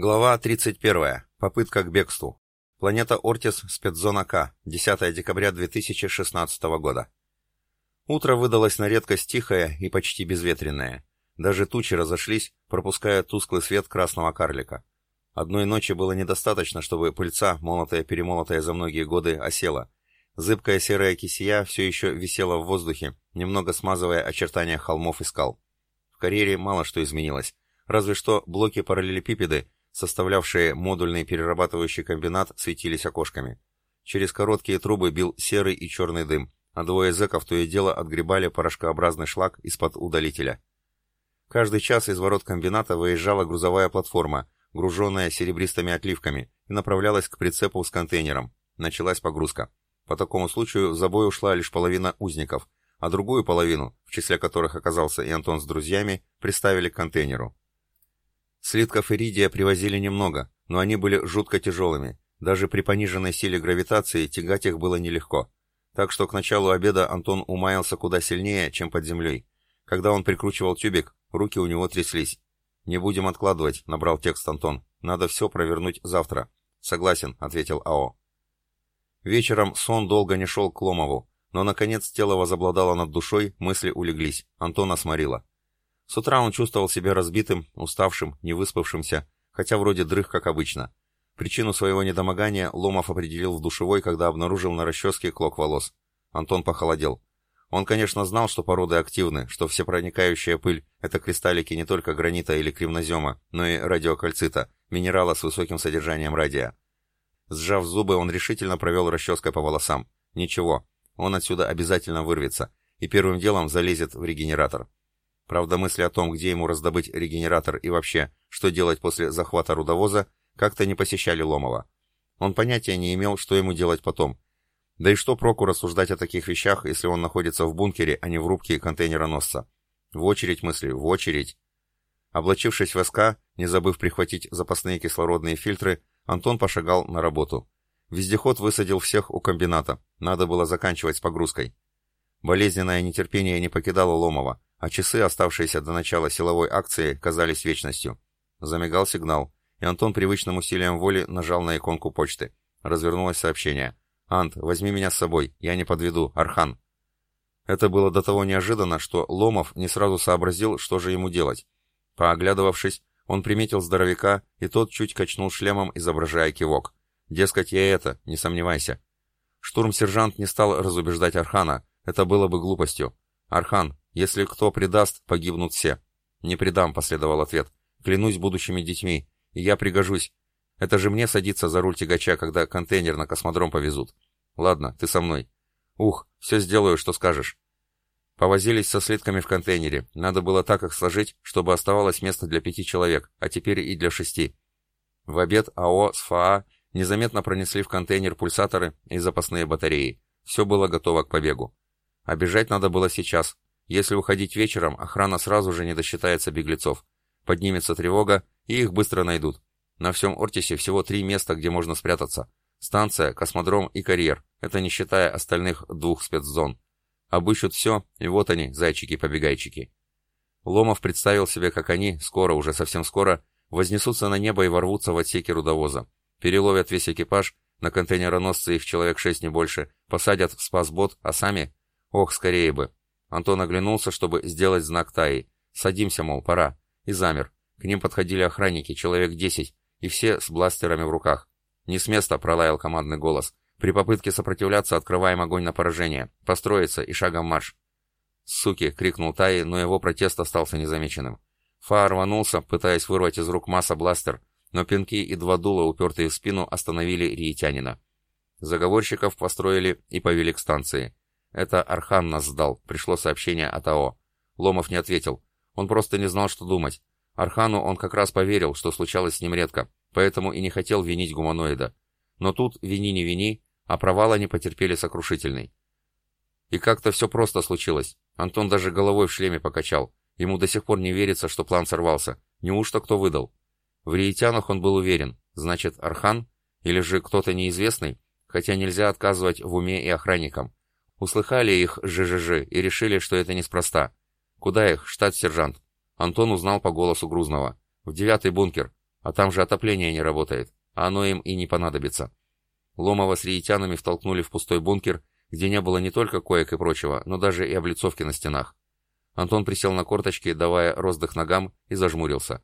Глава 31. Попытка к бегству. Планета Ортис, спецзона К, 10 декабря 2016 года. Утро выдалось на редкость тихое и почти безветренное. Даже тучи разошлись, пропуская тусклый свет красного карлика. Одной ночи было недостаточно, чтобы пыльца, молотая-перемолотая за многие годы, осела. Зыбкая серая кисия все еще висела в воздухе, немного смазывая очертания холмов и скал. В карьере мало что изменилось. Разве что блоки параллелепипеды, составлявшие модульный перерабатывающий комбинат, светились окошками. Через короткие трубы бил серый и черный дым, а двое зэков то и дело отгребали порошкообразный шлак из-под удалителя. Каждый час из ворот комбината выезжала грузовая платформа, груженная серебристыми отливками, и направлялась к прицепу с контейнером. Началась погрузка. По такому случаю в забой ушла лишь половина узников, а другую половину, в числе которых оказался и Антон с друзьями, приставили к контейнеру. Слитков иридия привозили немного, но они были жутко тяжелыми. Даже при пониженной силе гравитации тягать их было нелегко. Так что к началу обеда Антон умаялся куда сильнее, чем под землей. Когда он прикручивал тюбик, руки у него тряслись. «Не будем откладывать», — набрал текст Антон. «Надо все провернуть завтра». «Согласен», — ответил АО. Вечером сон долго не шел к Ломову, но, наконец, тело возобладало над душой, мысли улеглись. Антона сморило. С утра он чувствовал себя разбитым, уставшим, невыспавшимся, хотя вроде дрых, как обычно. Причину своего недомогания Ломов определил в душевой, когда обнаружил на расческе клок волос. Антон похолодел. Он, конечно, знал, что породы активны, что всепроникающая пыль — это кристаллики не только гранита или кремнозема, но и радиокальцита, минерала с высоким содержанием радия. Сжав зубы, он решительно провел расческой по волосам. Ничего, он отсюда обязательно вырвется, и первым делом залезет в регенератор. Правда, мысли о том, где ему раздобыть регенератор и вообще, что делать после захвата рудовоза, как-то не посещали Ломова. Он понятия не имел, что ему делать потом. Да и что проку рассуждать о таких вещах, если он находится в бункере, а не в рубке контейнероносца? В очередь мысли, в очередь. Облачившись в СК, не забыв прихватить запасные кислородные фильтры, Антон пошагал на работу. Вездеход высадил всех у комбината. Надо было заканчивать с погрузкой. Болезненное нетерпение не покидало Ломова а часы, оставшиеся до начала силовой акции, казались вечностью. Замигал сигнал, и Антон привычным усилием воли нажал на иконку почты. Развернулось сообщение. «Ант, возьми меня с собой, я не подведу, Архан». Это было до того неожиданно, что Ломов не сразу сообразил, что же ему делать. Пооглядывавшись, он приметил здоровяка, и тот чуть качнул шлемом, изображая кивок. «Дескать, я это, не сомневайся». Штурм-сержант не стал разубеждать Архана, это было бы глупостью. «Архан, если кто предаст, погибнут все. Не предам, последовал ответ. Клянусь будущими детьми. И я пригожусь. Это же мне садиться за руль тягача, когда контейнер на космодром повезут. Ладно, ты со мной. Ух, все сделаю, что скажешь. Повозились со слитками в контейнере. Надо было так их сложить, чтобы оставалось место для пяти человек, а теперь и для шести. В обед АО СФА незаметно пронесли в контейнер пульсаторы и запасные батареи. Все было готово к побегу. А бежать надо было сейчас, если уходить вечером, охрана сразу же не досчитается беглецов. Поднимется тревога, и их быстро найдут. На всем Ортисе всего три места, где можно спрятаться. Станция, космодром и карьер. Это не считая остальных двух спецзон. Обыщут все, и вот они, зайчики-побегайчики. Ломов представил себе, как они, скоро, уже совсем скоро, вознесутся на небо и ворвутся в отсеки рудовоза. Переловят весь экипаж, на контейнероносце их человек шесть не больше, посадят в спасбот, а сами... Ох, скорее бы. Антон оглянулся, чтобы сделать знак Таи. «Садимся, мол, пора». И замер. К ним подходили охранники, человек десять, и все с бластерами в руках. «Не с места!» — пролаял командный голос. «При попытке сопротивляться открываем огонь на поражение. Построиться и шагом марш!» «Суки!» — крикнул Таи, но его протест остался незамеченным. Фа рванулся, пытаясь вырвать из рук масса бластер, но пинки и два дула, упертые в спину, остановили риетянина. Заговорщиков построили и повели к станции. «Это Архан нас сдал», — пришло сообщение от АО. Ломов не ответил. Он просто не знал, что думать. Архану он как раз поверил, что случалось с ним редко, поэтому и не хотел винить гуманоида. Но тут вини не вини, а провал они потерпели сокрушительный. И как-то все просто случилось. Антон даже головой в шлеме покачал. Ему до сих пор не верится, что план сорвался. Неужто кто выдал? В риетянах он был уверен. Значит, Архан? Или же кто-то неизвестный? Хотя нельзя отказывать в уме и охранникам. Услыхали их ЖЖЖ и решили, что это неспроста. Куда их, штат-сержант? Антон узнал по голосу Грузного. В девятый бункер. А там же отопление не работает, а оно им и не понадобится. Ломова с риетянами втолкнули в пустой бункер, где не было не только коек и прочего, но даже и облицовки на стенах. Антон присел на корточки, давая роздых ногам, и зажмурился.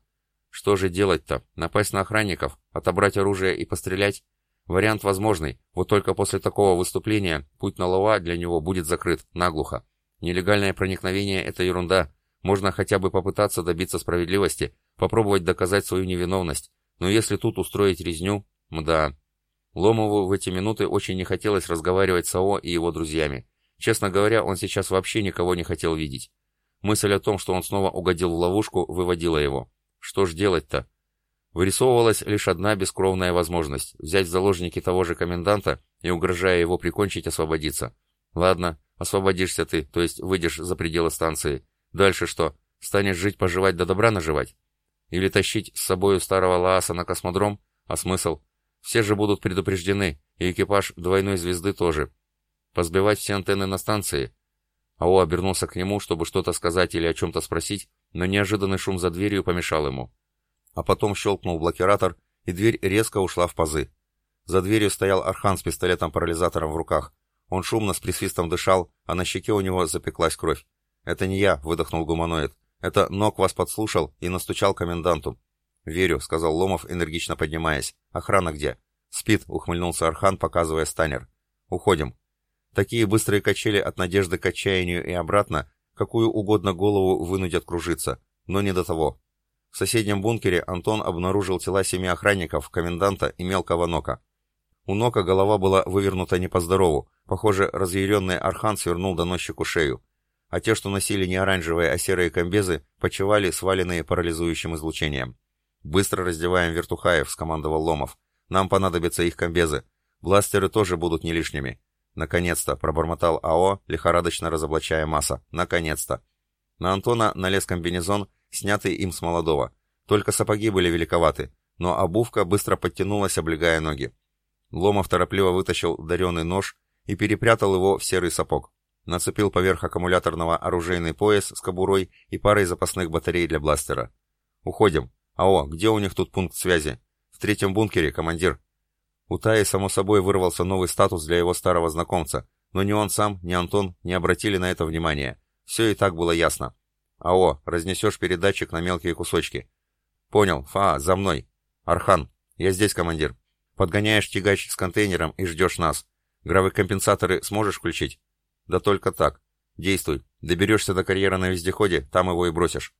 Что же делать-то? Напасть на охранников? Отобрать оружие и пострелять? Вариант возможный, вот только после такого выступления путь на Луа для него будет закрыт, наглухо. Нелегальное проникновение — это ерунда. Можно хотя бы попытаться добиться справедливости, попробовать доказать свою невиновность. Но если тут устроить резню... Мда. Ломову в эти минуты очень не хотелось разговаривать с АО и его друзьями. Честно говоря, он сейчас вообще никого не хотел видеть. Мысль о том, что он снова угодил в ловушку, выводила его. Что ж делать-то? Вырисовывалась лишь одна бескровная возможность – взять в заложники того же коменданта и, угрожая его прикончить, освободиться. Ладно, освободишься ты, то есть выйдешь за пределы станции. Дальше что? Станешь жить-поживать да добра наживать? Или тащить с собою старого Лааса на космодром? А смысл? Все же будут предупреждены, и экипаж двойной звезды тоже. Позбивать все антенны на станции? Ао обернулся к нему, чтобы что-то сказать или о чем-то спросить, но неожиданный шум за дверью помешал ему. А потом щелкнул блокиратор, и дверь резко ушла в пазы. За дверью стоял Архан с пистолетом-парализатором в руках. Он шумно с присвистом дышал, а на щеке у него запеклась кровь. «Это не я», — выдохнул гуманоид. «Это Нок вас подслушал и настучал коменданту. «Верю», — сказал Ломов, энергично поднимаясь. «Охрана где?» «Спит», — ухмыльнулся Архан, показывая станер. «Уходим». Такие быстрые качели от надежды к отчаянию и обратно, какую угодно голову вынудят кружиться, но не до того. В соседнем бункере Антон обнаружил тела семи охранников, коменданта и мелкого Нока. У Нока голова была вывернута не по-здорову, похоже, разъяренный Архан свернул доносчику шею. А те, что носили не оранжевые, а серые комбезы, почевали, сваленные парализующим излучением. «Быстро раздеваем вертухаев», — скомандовал Ломов. «Нам понадобятся их комбезы. Бластеры тоже будут не лишними». «Наконец-то!» — пробормотал АО, лихорадочно разоблачая масса. «Наконец-то!» На Антона налез комбинезон, снятый им с молодого. Только сапоги были великоваты, но обувка быстро подтянулась, облегая ноги. Ломов торопливо вытащил даренный нож и перепрятал его в серый сапог. Нацепил поверх аккумуляторного оружейный пояс с кобурой и парой запасных батарей для бластера. «Уходим!» «АО, где у них тут пункт связи?» «В третьем бункере, командир». У Таи, само собой, вырвался новый статус для его старого знакомца, но ни он сам, ни Антон не обратили на это внимания. Все и так было ясно. «АО, разнесешь передатчик на мелкие кусочки». «Понял. Фа, за мной». «Архан, я здесь, командир. Подгоняешь тягач с контейнером и ждешь нас. Гравокомпенсаторы сможешь включить?» «Да только так. Действуй. Доберешься до карьера на вездеходе, там его и бросишь».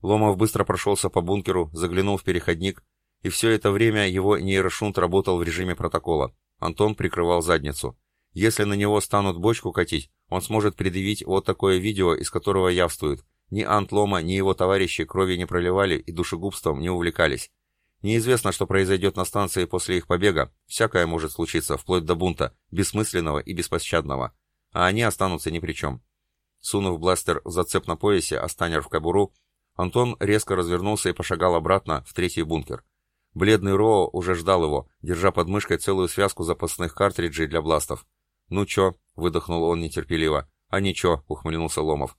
Ломов быстро прошелся по бункеру, заглянул в переходник, и все это время его нейрошунт работал в режиме протокола. Антон прикрывал задницу. Если на него станут бочку катить, он сможет предъявить вот такое видео, из которого явствует. Ни Ант Лома, ни его товарищи крови не проливали и душегубством не увлекались. Неизвестно, что произойдет на станции после их побега. Всякое может случиться, вплоть до бунта, бессмысленного и беспощадного. А они останутся ни при чем. Сунув бластер в зацеп на поясе, а станер в кобуру, Антон резко развернулся и пошагал обратно в третий бункер. Бледный Роу уже ждал его, держа под мышкой целую связку запасных картриджей для бластов. «Ну чё?» — выдохнул он нетерпеливо. «А ничего», — ухмыльнулся Ломов.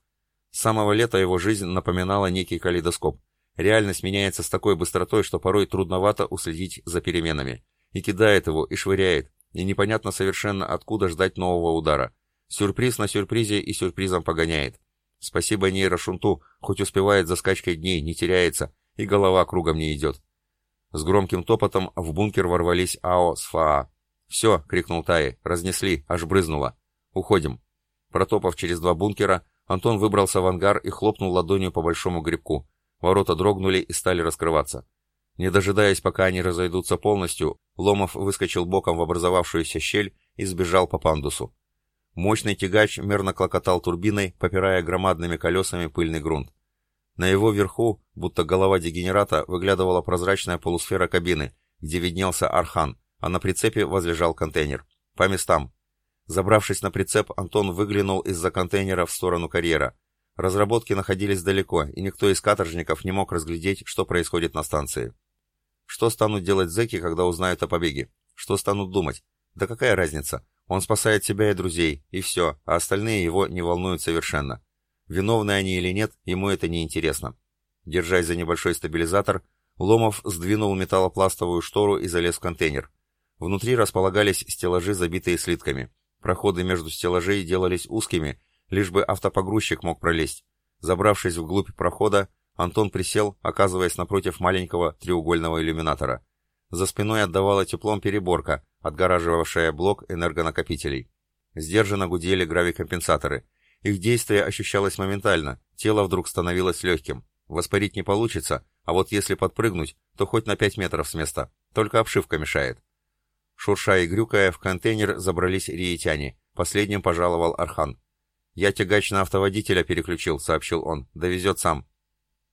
С самого лета его жизнь напоминала некий калейдоскоп. Реальность меняется с такой быстротой, что порой трудновато уследить за переменами. И кидает его, и швыряет, и непонятно совершенно откуда ждать нового удара. Сюрприз на сюрпризе и сюрпризом погоняет. Спасибо нейрошунту, хоть успевает за скачкой дней, не теряется, и голова кругом не идет. С громким топотом в бункер ворвались АО с ФАА. «Все!» — крикнул Таи. «Разнесли, аж брызнуло. Уходим!» Протопав через два бункера, Антон выбрался в ангар и хлопнул ладонью по большому грибку. Ворота дрогнули и стали раскрываться. Не дожидаясь, пока они разойдутся полностью, Ломов выскочил боком в образовавшуюся щель и сбежал по пандусу. Мощный тягач мерно клокотал турбиной, попирая громадными колесами пыльный грунт. На его верху, будто голова дегенерата, выглядывала прозрачная полусфера кабины, где виднелся архан, а на прицепе возлежал контейнер. По местам. Забравшись на прицеп, Антон выглянул из-за контейнера в сторону карьера. Разработки находились далеко, и никто из каторжников не мог разглядеть, что происходит на станции. Что станут делать зэки, когда узнают о побеге? Что станут думать? Да какая разница? Он спасает себя и друзей, и все, а остальные его не волнуют совершенно. Виновны они или нет, ему это не интересно. Держась за небольшой стабилизатор, Ломов сдвинул металлопластовую штору и залез в контейнер. Внутри располагались стеллажи, забитые слитками. Проходы между стеллажей делались узкими, лишь бы автопогрузчик мог пролезть. Забравшись вглубь прохода, Антон присел, оказываясь напротив маленького треугольного иллюминатора. За спиной отдавала теплом переборка, отгораживавшая блок энергонакопителей. Сдержанно гудели гравикомпенсаторы. Их действие ощущалось моментально, тело вдруг становилось легким. Воспарить не получится, а вот если подпрыгнуть, то хоть на 5 метров с места. Только обшивка мешает. Шурша и грюкая, в контейнер забрались риетяне. Последним пожаловал Архан. «Я тягач на автоводителя переключил», — сообщил он. «Довезет сам».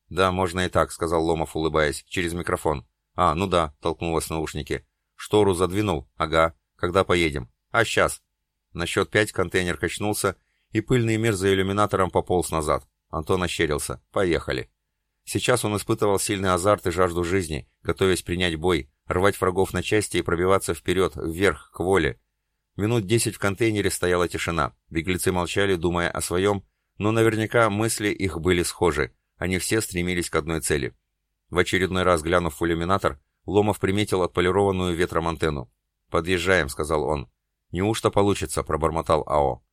«Да, можно и так», — сказал Ломов, улыбаясь, через микрофон. «А, ну да», — толкнулась в наушники. «Штору задвинул? Ага. Когда поедем?» «А, сейчас». На счет пять контейнер качнулся, и пыльный мир за иллюминатором пополз назад. Антон ощерился. «Поехали». Сейчас он испытывал сильный азарт и жажду жизни, готовясь принять бой, рвать врагов на части и пробиваться вперед, вверх, к воле. Минут десять в контейнере стояла тишина. Беглецы молчали, думая о своем, но наверняка мысли их были схожи. Они все стремились к одной цели. В очередной раз глянув в иллюминатор, Ломов приметил отполированную ветром антенну. «Подъезжаем», — сказал он. «Неужто получится?» — пробормотал АО.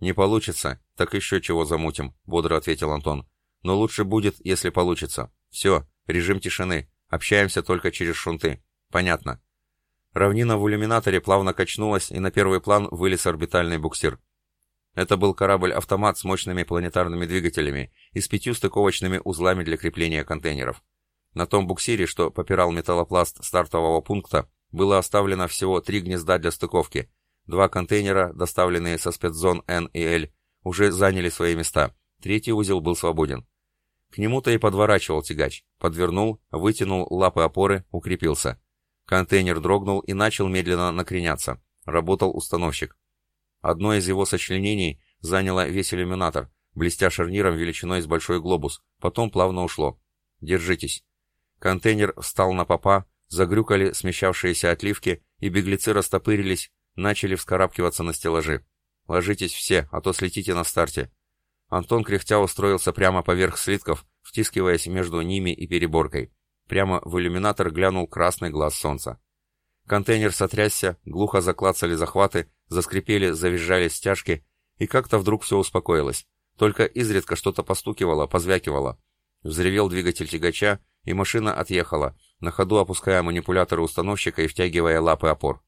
«Не получится, так еще чего замутим», — бодро ответил Антон. «Но лучше будет, если получится. Все, режим тишины. Общаемся только через шунты. Понятно». Равнина в иллюминаторе плавно качнулась, и на первый план вылез орбитальный буксир. Это был корабль-автомат с мощными планетарными двигателями и с пятью стыковочными узлами для крепления контейнеров. На том буксире, что попирал металлопласт стартового пункта, было оставлено всего три гнезда для стыковки. Два контейнера, доставленные со спецзон N и L, уже заняли свои места. Третий узел был свободен. К нему-то и подворачивал тягач. Подвернул, вытянул лапы опоры, укрепился. Контейнер дрогнул и начал медленно накреняться. Работал установщик. Одно из его сочленений заняло весь иллюминатор, блестя шарниром величиной с большой глобус, потом плавно ушло. «Держитесь». Контейнер встал на попа, загрюкали смещавшиеся отливки, и беглецы растопырились, начали вскарабкиваться на стеллажи. «Ложитесь все, а то слетите на старте». Антон кряхтя устроился прямо поверх слитков, втискиваясь между ними и переборкой. Прямо в иллюминатор глянул красный глаз солнца. Контейнер сотрясся, глухо заклацали захваты, заскрипели, завизжали стяжки, и как-то вдруг все успокоилось. Только изредка что-то постукивало, позвякивало. Взревел двигатель тягача, и машина отъехала, на ходу опуская манипуляторы установщика и втягивая лапы опор.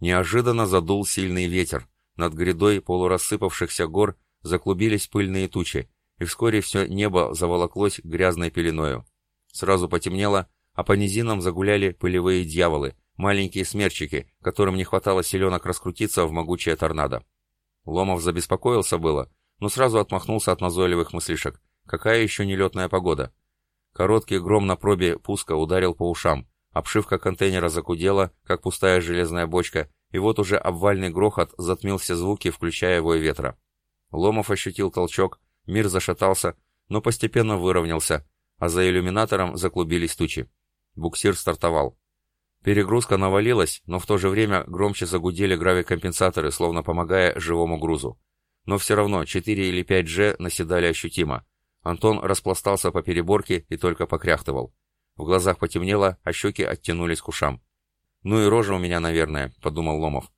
Неожиданно задул сильный ветер. Над грядой полурассыпавшихся гор заклубились пыльные тучи, и вскоре все небо заволоклось грязной пеленою. Сразу потемнело, а по низинам загуляли пылевые дьяволы, маленькие смерчики, которым не хватало селенок раскрутиться в могучее торнадо. Ломов забеспокоился было, но сразу отмахнулся от назойливых мыслишек. Какая еще нелетная погода? Короткий гром на пробе пуска ударил по ушам. Обшивка контейнера закудела, как пустая железная бочка, и вот уже обвальный грохот затмил все звуки, включая вой ветра. Ломов ощутил толчок, мир зашатался, но постепенно выровнялся, а за иллюминатором заклубились тучи. Буксир стартовал. Перегрузка навалилась, но в то же время громче загудели гравикомпенсаторы, словно помогая живому грузу. Но все равно 4 или 5G наседали ощутимо. Антон распластался по переборке и только покряхтывал. В глазах потемнело, а щеки оттянулись к ушам. «Ну и рожа у меня, наверное», — подумал Ломов.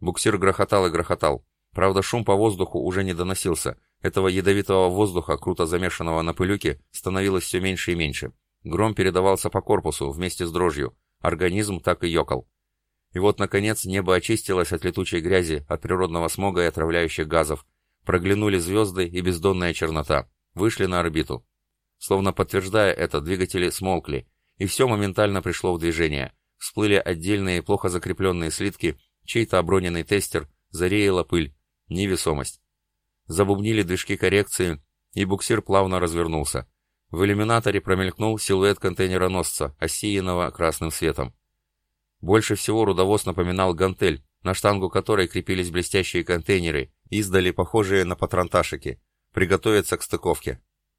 Буксир грохотал и грохотал. Правда, шум по воздуху уже не доносился. Этого ядовитого воздуха, круто замешанного на пылюке, становилось все меньше и меньше. Гром передавался по корпусу вместе с дрожью. Организм так и ёкал. И вот, наконец, небо очистилось от летучей грязи, от природного смога и отравляющих газов. Проглянули звезды и бездонная чернота. Вышли на орбиту. Словно подтверждая это, двигатели смолкли, и все моментально пришло в движение. Всплыли отдельные плохо закрепленные слитки, чей-то оброненный тестер, зареяла пыль, невесомость. Забубнили движки коррекции, и буксир плавно развернулся. В иллюминаторе промелькнул силуэт контейнероносца, осеянного красным светом. Больше всего рудовоз напоминал гантель, на штангу которой крепились блестящие контейнеры, издали похожие на патронташики. Приготовиться к стыковке.